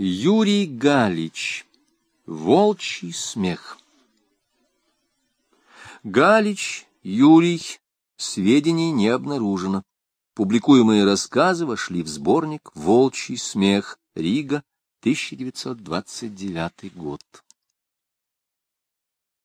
Юрий Галич. Волчий смех. Галич, Юрий. Сведений не обнаружено. Публикуемые рассказы вошли в сборник «Волчий смех. Рига. 1929 год».